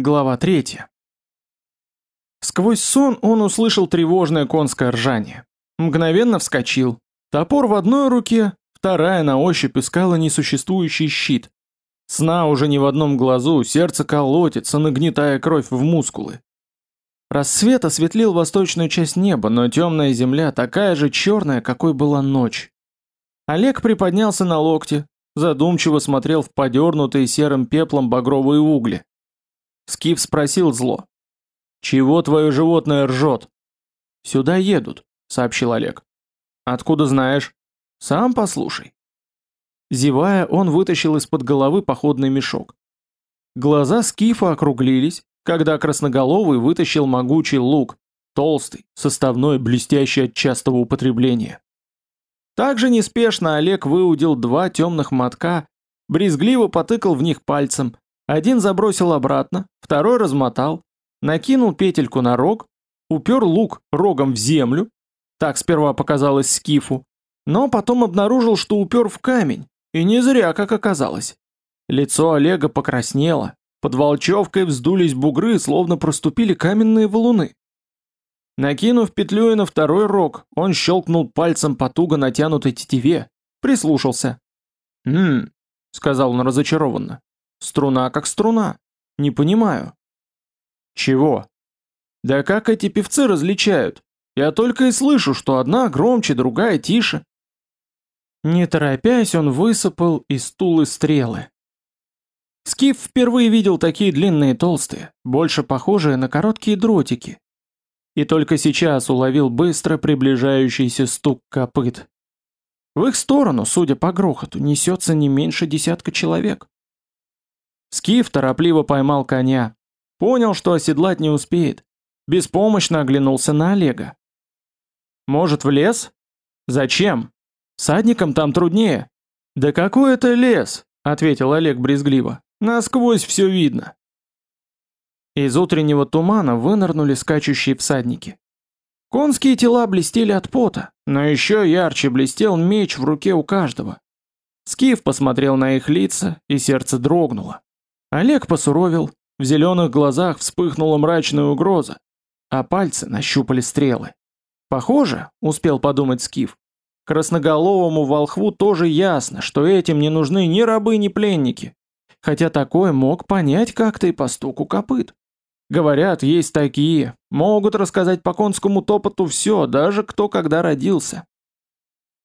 Глава 3. Сквозь сон он услышал тревожное конское ржание. Мгновенно вскочил. Топор в одной руке, вторая на ощупь искала несуществующий щит. Сна уже не в одном глазу, сердце колотится, нагнетая кровь в мускулы. Рассвет осветлил восточную часть неба, но темная земля такая же черная, какой была ночь. Олег приподнялся на локте, задумчиво смотрел в подернутые серым пеплом багровые угли. Скиф спросил зло. «Чего твое животное ржет?» «Сюда едут», — сообщил Олег. «Откуда знаешь?» «Сам послушай». Зевая, он вытащил из-под головы походный мешок. Глаза Скифа округлились, когда красноголовый вытащил могучий лук, толстый, составной, блестящий от частого употребления. Также неспешно Олег выудил два темных мотка, брезгливо потыкал в них пальцем, один забросил обратно, второй размотал, накинул петельку на рог, упер лук рогом в землю, так сперва показалось скифу, но потом обнаружил, что упер в камень, и не зря, как оказалось. Лицо Олега покраснело, под волчевкой вздулись бугры, словно проступили каменные валуны. Накинув петлю и на второй рог, он щелкнул пальцем по туго натянутой тетиве, прислушался. «Хм», — сказал он разочарованно, Струна как струна. Не понимаю. Чего? Да как эти певцы различают? Я только и слышу, что одна громче, другая тише. Не торопясь, он высыпал из тулы стрелы. Скиф впервые видел такие длинные толстые, больше похожие на короткие дротики. И только сейчас уловил быстро приближающийся стук копыт. В их сторону, судя по грохоту, несется не меньше десятка человек. Скиф торопливо поймал коня. Понял, что оседлать не успеет. Беспомощно оглянулся на Олега. «Может, в лес? Зачем? Садникам там труднее». «Да какой это лес?» — ответил Олег брезгливо. «Насквозь все видно». Из утреннего тумана вынырнули скачущие всадники. Конские тела блестели от пота, но еще ярче блестел меч в руке у каждого. Скиф посмотрел на их лица, и сердце дрогнуло. Олег посуровил, в зеленых глазах вспыхнула мрачная угроза, а пальцы нащупали стрелы. Похоже, успел подумать Скиф, красноголовому волхву тоже ясно, что этим не нужны ни рабы, ни пленники. Хотя такой мог понять как-то и по стуку копыт. Говорят, есть такие, могут рассказать по конскому топоту все, даже кто когда родился.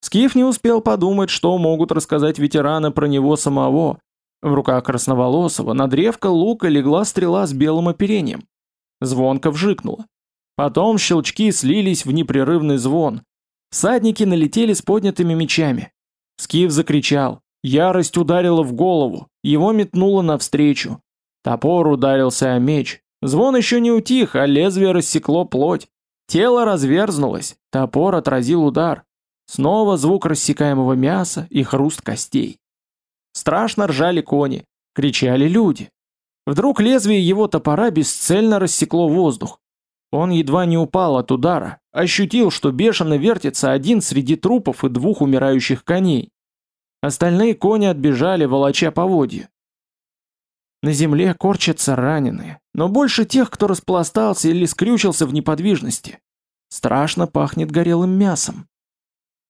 Скиф не успел подумать, что могут рассказать ветераны про него самого, в руках красноволосого на древко лука легла стрела с белым оперением. Звонко вжикнула. Потом щелчки слились в непрерывный звон. Всадники налетели с поднятыми мечами. Скиф закричал. Ярость ударила в голову, его метнуло навстречу. Топор ударился о меч. Звон еще не утих, а лезвие рассекло плоть. Тело разверзнулось, топор отразил удар. Снова звук рассекаемого мяса и хруст костей. Страшно ржали кони, кричали люди. Вдруг лезвие его топора бесцельно рассекло воздух. Он едва не упал от удара, ощутил, что бешено вертится один среди трупов и двух умирающих коней. Остальные кони отбежали, волоча поводья. На земле корчатся раненые, но больше тех, кто распластался или скрючился в неподвижности. Страшно пахнет горелым мясом.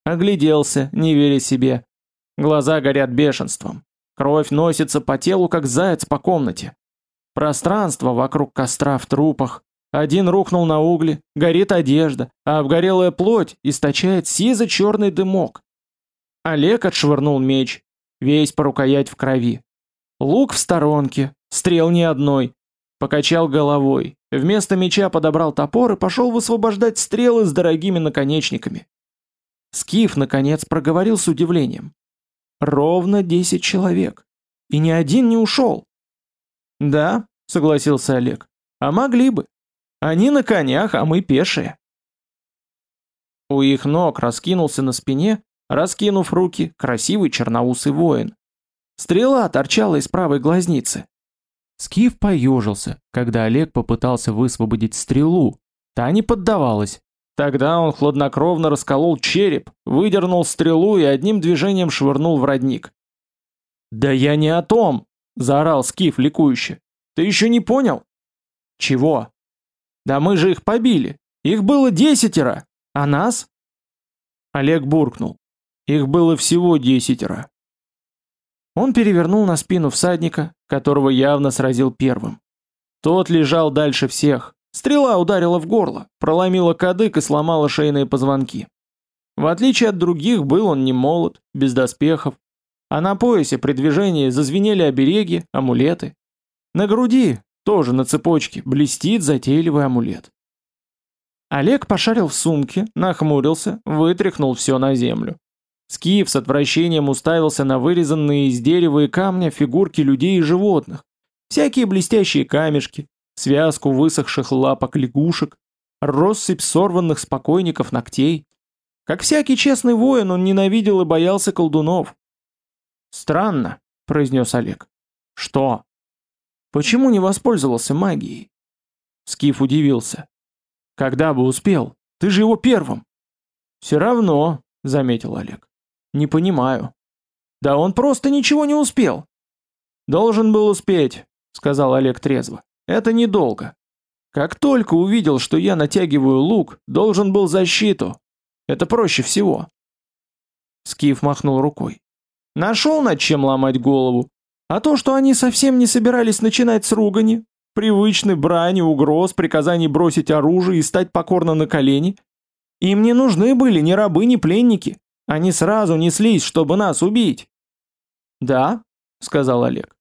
Огляделся, не веря себе. Глаза горят бешенством. Кровь носится по телу, как заяц по комнате. Пространство вокруг костра в трупах. Один рухнул на угли, горит одежда, а обгорелая плоть источает сизо-черный дымок. Олег отшвырнул меч, весь по рукоять в крови. Лук в сторонке, стрел ни одной. Покачал головой, вместо меча подобрал топор и пошел высвобождать стрелы с дорогими наконечниками. Скиф, наконец, проговорил с удивлением. Ровно десять человек. И ни один не ушел. Да, согласился Олег. А могли бы. Они на конях, а мы пешие. У их ног раскинулся на спине, раскинув руки, красивый черноусый воин. Стрела торчала из правой глазницы. Скиф поежился, когда Олег попытался высвободить стрелу. Та не поддавалась. Тогда он хладнокровно расколол череп, выдернул стрелу и одним движением швырнул в родник. «Да я не о том!» — заорал Скиф ликующе. «Ты еще не понял? Чего? Да мы же их побили. Их было десятеро. А нас? Олег буркнул. Их было всего десятеро. Он перевернул на спину всадника, которого явно сразил первым. Тот лежал дальше всех. Стрела ударила в горло, проломила кадык и сломала шейные позвонки. В отличие от других, был он не молод, без доспехов, а на поясе при движении зазвенели обереги, амулеты. На груди, тоже на цепочке, блестит затейливый амулет. Олег пошарил в сумке, нахмурился, вытряхнул все на землю. Скиф с отвращением уставился на вырезанные из дерева и камня фигурки людей и животных, всякие блестящие камешки, связку высохших лапок лягушек, россыпь сорванных спокойников ногтей. Как всякий честный воин, он ненавидел и боялся колдунов. «Странно», — произнес Олег. «Что?» «Почему не воспользовался магией?» Скиф удивился. «Когда бы успел? Ты же его первым!» «Все равно», — заметил Олег. «Не понимаю». «Да он просто ничего не успел!» «Должен был успеть», — сказал Олег трезво. Это недолго. Как только увидел, что я натягиваю лук, должен был защиту. Это проще всего. Скиф махнул рукой. Нашел над чем ломать голову. А то, что они совсем не собирались начинать с ругани, привычной брани, угроз, приказаний бросить оружие и стать покорно на колени, им не нужны были ни рабы, ни пленники. Они сразу неслись, чтобы нас убить. «Да», — сказал Олег.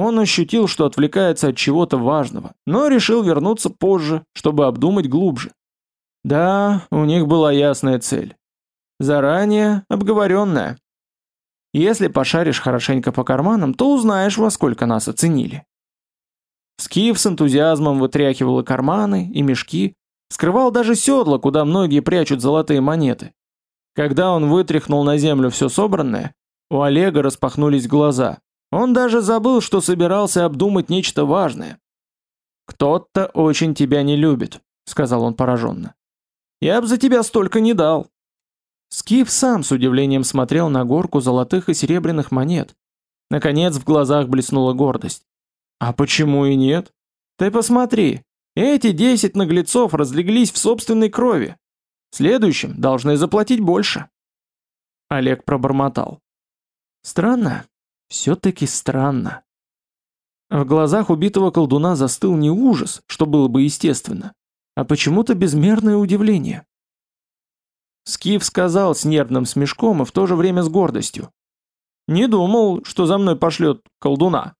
Он ощутил, что отвлекается от чего-то важного, но решил вернуться позже, чтобы обдумать глубже. Да, у них была ясная цель. Заранее обговоренная. Если пошаришь хорошенько по карманам, то узнаешь, во сколько нас оценили. Скиф с энтузиазмом вытряхивал и карманы, и мешки, скрывал даже седла, куда многие прячут золотые монеты. Когда он вытряхнул на землю все собранное, у Олега распахнулись глаза. Он даже забыл, что собирался обдумать нечто важное. «Кто-то очень тебя не любит», — сказал он пораженно. «Я б за тебя столько не дал». Скиф сам с удивлением смотрел на горку золотых и серебряных монет. Наконец в глазах блеснула гордость. «А почему и нет? Ты посмотри, эти десять наглецов разлеглись в собственной крови. Следующим должны заплатить больше». Олег пробормотал. «Странно, все-таки странно. В глазах убитого колдуна застыл не ужас, что было бы естественно, а почему-то безмерное удивление. Скиф сказал с нервным смешком и в то же время с гордостью. «Не думал, что за мной пошлет колдуна».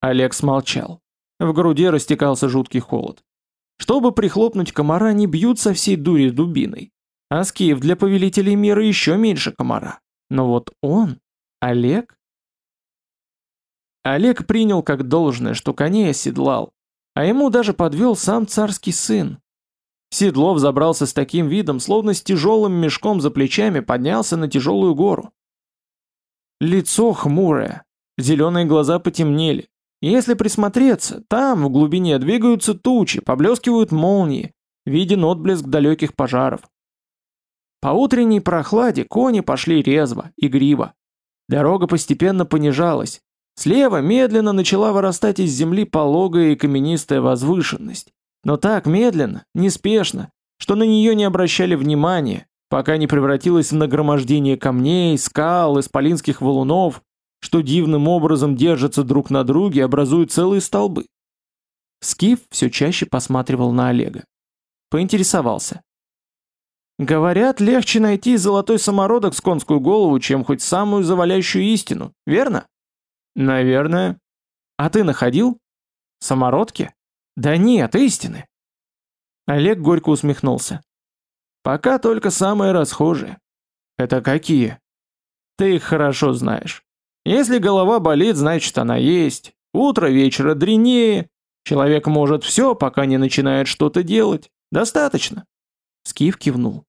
Олег смолчал. В груди растекался жуткий холод. Чтобы прихлопнуть комара, не бьют со всей дури дубиной. А Скиф для повелителей мира еще меньше комара. Но вот он, Олег, Олег принял как должное, что коней оседлал, а ему даже подвел сам царский сын. Седлов забрался с таким видом, словно с тяжелым мешком за плечами поднялся на тяжелую гору. Лицо хмурое, зеленые глаза потемнели. Если присмотреться, там, в глубине, двигаются тучи, поблескивают молнии, виден отблеск далеких пожаров. По утренней прохладе кони пошли резво, игриво. Дорога постепенно понижалась, Слева медленно начала вырастать из земли пологая и каменистая возвышенность. Но так медленно, неспешно, что на нее не обращали внимания, пока не превратилась в нагромождение камней, скал, исполинских валунов, что дивным образом держатся друг на друге и образуют целые столбы. Скиф все чаще посматривал на Олега. Поинтересовался. «Говорят, легче найти золотой самородок с конскую голову, чем хоть самую завалящую истину, верно?» Наверное. А ты находил? Самородки? Да нет, истины. Олег горько усмехнулся. Пока только самые расхожие. Это какие? Ты их хорошо знаешь. Если голова болит, значит она есть. Утро вечера дренее. Человек может все, пока не начинает что-то делать. Достаточно. Скиф кивнул.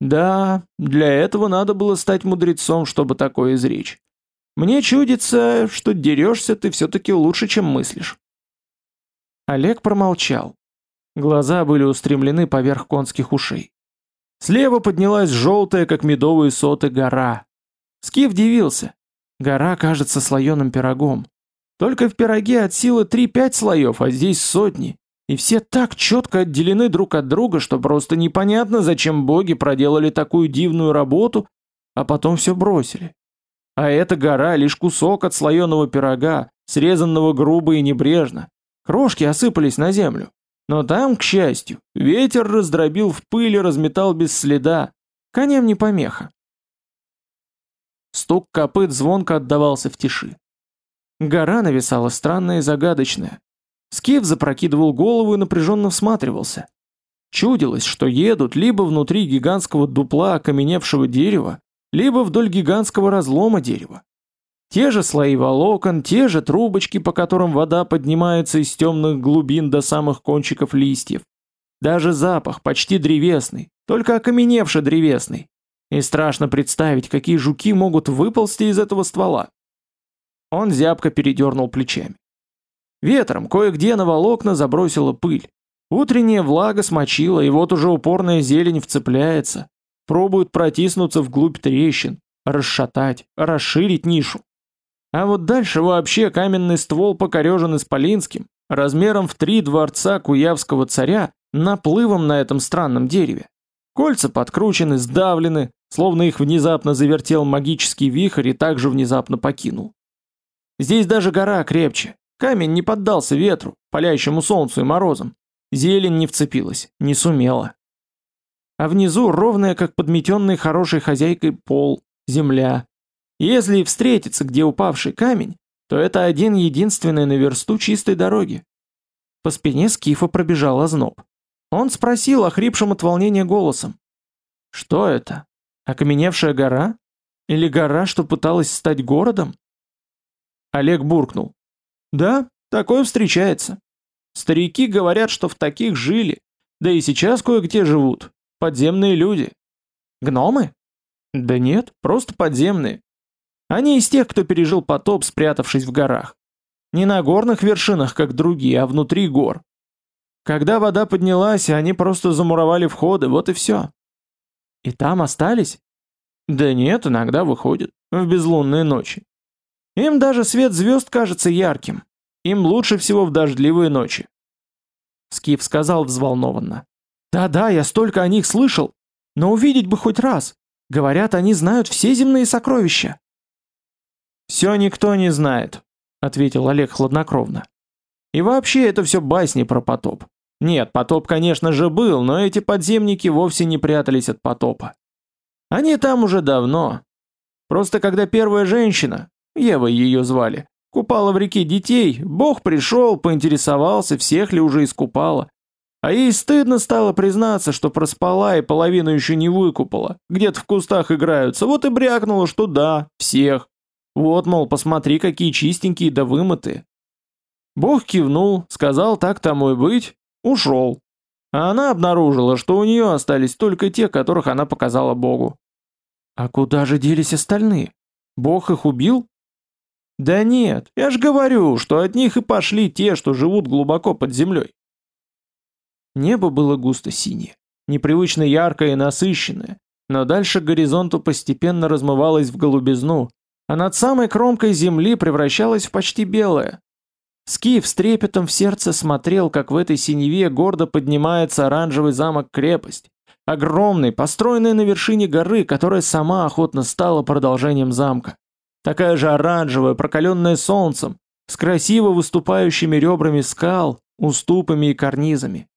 Да, для этого надо было стать мудрецом, чтобы такое изречь. Мне чудится, что дерешься ты все-таки лучше, чем мыслишь». Олег промолчал. Глаза были устремлены поверх конских ушей. Слева поднялась желтая, как медовые соты, гора. Скиф дивился. Гора кажется слоеным пирогом. Только в пироге от силы 3-5 слоев, а здесь сотни. И все так четко отделены друг от друга, что просто непонятно, зачем боги проделали такую дивную работу, а потом все бросили. А эта гора лишь кусок от слоеного пирога, срезанного грубо и небрежно. Крошки осыпались на землю. Но там, к счастью, ветер раздробил в пыли, разметал без следа. Конем не помеха. Стук копыт звонко отдавался в тиши. Гора нависала странная и загадочная. Скиф запрокидывал голову и напряженно всматривался. Чудилось, что едут либо внутри гигантского дупла окаменевшего дерева, либо вдоль гигантского разлома дерева. Те же слои волокон, те же трубочки, по которым вода поднимается из темных глубин до самых кончиков листьев. Даже запах почти древесный, только окаменевший древесный. И страшно представить, какие жуки могут выползти из этого ствола. Он зябко передернул плечами. Ветром кое-где на волокна забросила пыль. Утренняя влага смочила, и вот уже упорная зелень вцепляется. Пробует протиснуться вглубь трещин, расшатать, расширить нишу. А вот дальше вообще каменный ствол покорежен исполинским, размером в три дворца куявского царя, наплывом на этом странном дереве. Кольца подкручены, сдавлены, словно их внезапно завертел магический вихрь и также внезапно покинул. Здесь даже гора крепче. Камень не поддался ветру, палящему солнцу и морозам. Зелень не вцепилась, не сумела. А внизу ровная, как подметенный хорошей хозяйкой пол, земля, если и встретится где упавший камень, то это один единственный на версту чистой дороги. По спине Скифа пробежал озноб. Он спросил охрипшим от волнения голосом. «Что это? Окаменевшая гора? Или гора, что пыталась стать городом?» Олег буркнул. «Да, такое встречается. Старики говорят, что в таких жили, да и сейчас кое-где живут. Подземные люди. Гномы? Да нет, просто подземные. Они из тех, кто пережил потоп, спрятавшись в горах. Не на горных вершинах, как другие, а внутри гор. Когда вода поднялась, они просто замуровали входы, вот и все. И там остались? Да нет, иногда выходят, в безлунные ночи. Им даже свет звезд кажется ярким. Им лучше всего в дождливые ночи. Скиф сказал взволнованно. «Да-да, я столько о них слышал, но увидеть бы хоть раз. Говорят, они знают все земные сокровища». «Все никто не знает», — ответил Олег хладнокровно. «И вообще это все басни про потоп. Нет, потоп, конечно же, был, но эти подземники вовсе не прятались от потопа. Они там уже давно. Просто когда первая женщина, Ева ее звали, купала в реке детей, Бог пришел, поинтересовался, всех ли уже искупала. А ей стыдно стало признаться, что проспала и половину еще не выкупала, где-то в кустах играются, вот и брякнула, что да, всех. Вот, мол, посмотри, какие чистенькие да вымытые. Бог кивнул, сказал так тому и быть, ушел. А она обнаружила, что у нее остались только те, которых она показала Богу. А куда же делись остальные? Бог их убил? Да нет, я ж говорю, что от них и пошли те, что живут глубоко под землей. Небо было густо синее, непривычно яркое и насыщенное, но дальше к горизонту постепенно размывалось в голубизну, а над самой кромкой земли превращалась в почти белое. Скиф с трепетом в сердце смотрел, как в этой синеве гордо поднимается оранжевый замок-крепость, огромный, построенный на вершине горы, которая сама охотно стала продолжением замка. Такая же оранжевая, прокаленная солнцем, с красиво выступающими ребрами скал, уступами и карнизами.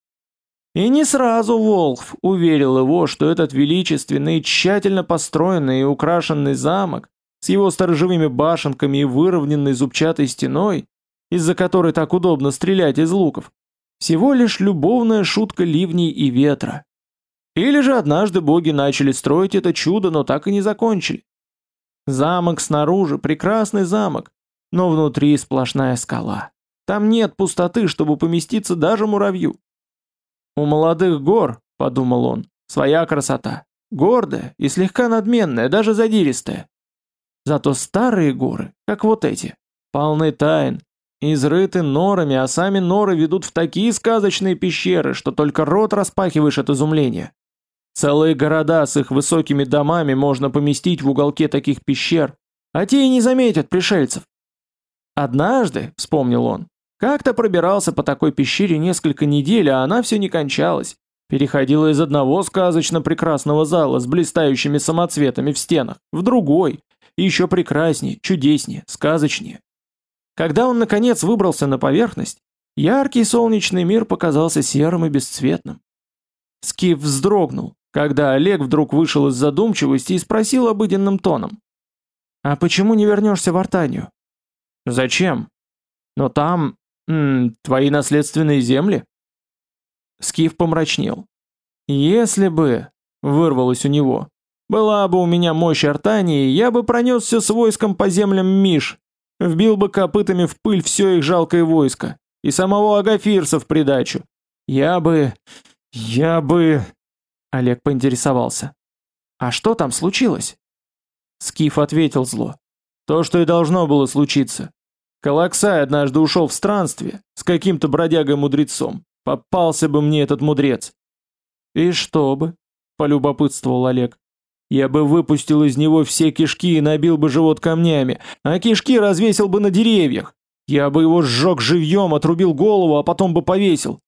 И не сразу Волхв уверил его, что этот величественный, тщательно построенный и украшенный замок с его сторожевыми башенками и выровненной зубчатой стеной, из-за которой так удобно стрелять из луков, всего лишь любовная шутка ливней и ветра. Или же однажды боги начали строить это чудо, но так и не закончили. Замок снаружи, прекрасный замок, но внутри сплошная скала. Там нет пустоты, чтобы поместиться даже муравью. У молодых гор, подумал он, своя красота, гордая и слегка надменная, даже задиристая. Зато старые горы, как вот эти, полны тайн, изрыты норами, а сами норы ведут в такие сказочные пещеры, что только рот распахиваешь от изумления. Целые города с их высокими домами можно поместить в уголке таких пещер, а те и не заметят пришельцев. Однажды, вспомнил он, как-то пробирался по такой пещере несколько недель, а она все не кончалась. Переходила из одного сказочно прекрасного зала с блистающими самоцветами в стенах в другой, и еще прекраснее, чудеснее, сказочнее. Когда он, наконец, выбрался на поверхность, яркий солнечный мир показался серым и бесцветным. Скиф вздрогнул, когда Олег вдруг вышел из задумчивости и спросил обыденным тоном. «А почему не вернешься в Артанию?» «Зачем? Но там... М -м, твои наследственные земли?» Скиф помрачнел. «Если бы...» — вырвалось у него. «Была бы у меня мощь Артании, я бы пронесся с войском по землям Миш, вбил бы копытами в пыль все их жалкое войско, и самого Агафирса в придачу. Я бы... я бы...» Олег поинтересовался. «А что там случилось?» Скиф ответил зло. «То, что и должно было случиться. Калаксай однажды ушел в странстве с каким-то бродягой-мудрецом. Попался бы мне этот мудрец. И что бы? Полюбопытствовал Олег. Я бы выпустил из него все кишки и набил бы живот камнями, а кишки развесил бы на деревьях. Я бы его сжег живьем, отрубил голову, а потом бы повесил.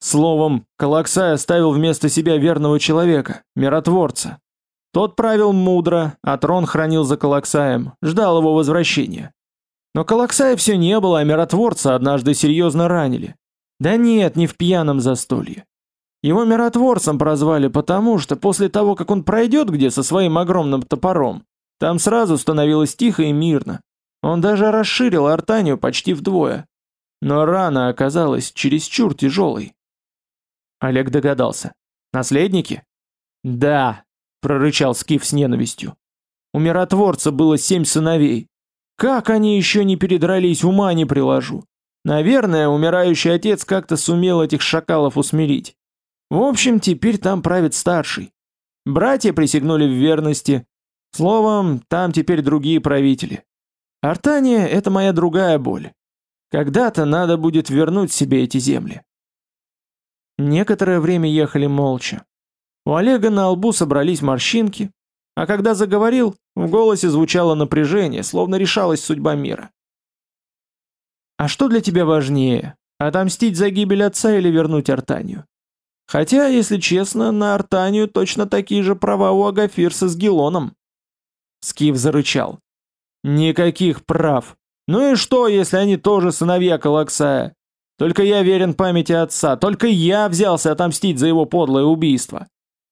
Словом, Калаксай оставил вместо себя верного человека, миротворца. Тот правил мудро, а трон хранил за Калаксаем, ждал его возвращения. Но Калаксая все не было, а миротворца однажды серьезно ранили. Да нет, не в пьяном застолье. Его миротворцем прозвали потому, что после того, как он пройдет где со своим огромным топором, там сразу становилось тихо и мирно. Он даже расширил артанию почти вдвое. Но рана оказалась чересчур тяжелой. Олег догадался. «Наследники?» «Да», — прорычал Скиф с ненавистью. «У миротворца было семь сыновей. Как они еще не передрались, ума не приложу. Наверное, умирающий отец как-то сумел этих шакалов усмирить. В общем, теперь там правит старший. Братья присягнули в верности. Словом, там теперь другие правители. Артания — это моя другая боль. Когда-то надо будет вернуть себе эти земли. Некоторое время ехали молча. У Олега на лбу собрались морщинки, а когда заговорил, в голосе звучало напряжение, словно решалась судьба мира. А что для тебя важнее, отомстить за гибель отца или вернуть Артанию? Хотя, если честно, на Артанию точно такие же права у Агафирса с Гелоном. Скиф зарычал. Никаких прав. Ну и что, если они тоже сыновья Калаксая? Только я верен памяти отца, только я взялся отомстить за его подлое убийство.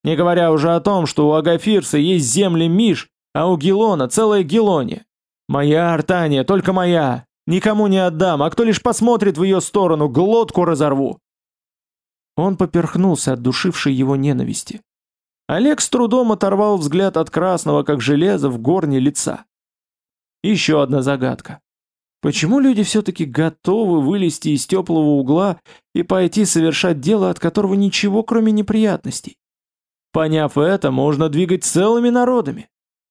Не говоря уже о том, что у Агафирса есть земли Миш, а у Гелона целая Гелония. Моя Артания, только моя, Никому не отдам, а кто лишь посмотрит в ее сторону, глотку разорву!» Он поперхнулся от душившей его ненависти. Олег с трудом оторвал взгляд от красного, как железо, в горне лица. Еще одна загадка. Почему люди все-таки готовы вылезти из теплого угла и пойти совершать дело, от которого ничего, кроме неприятностей? Поняв это, можно двигать целыми народами.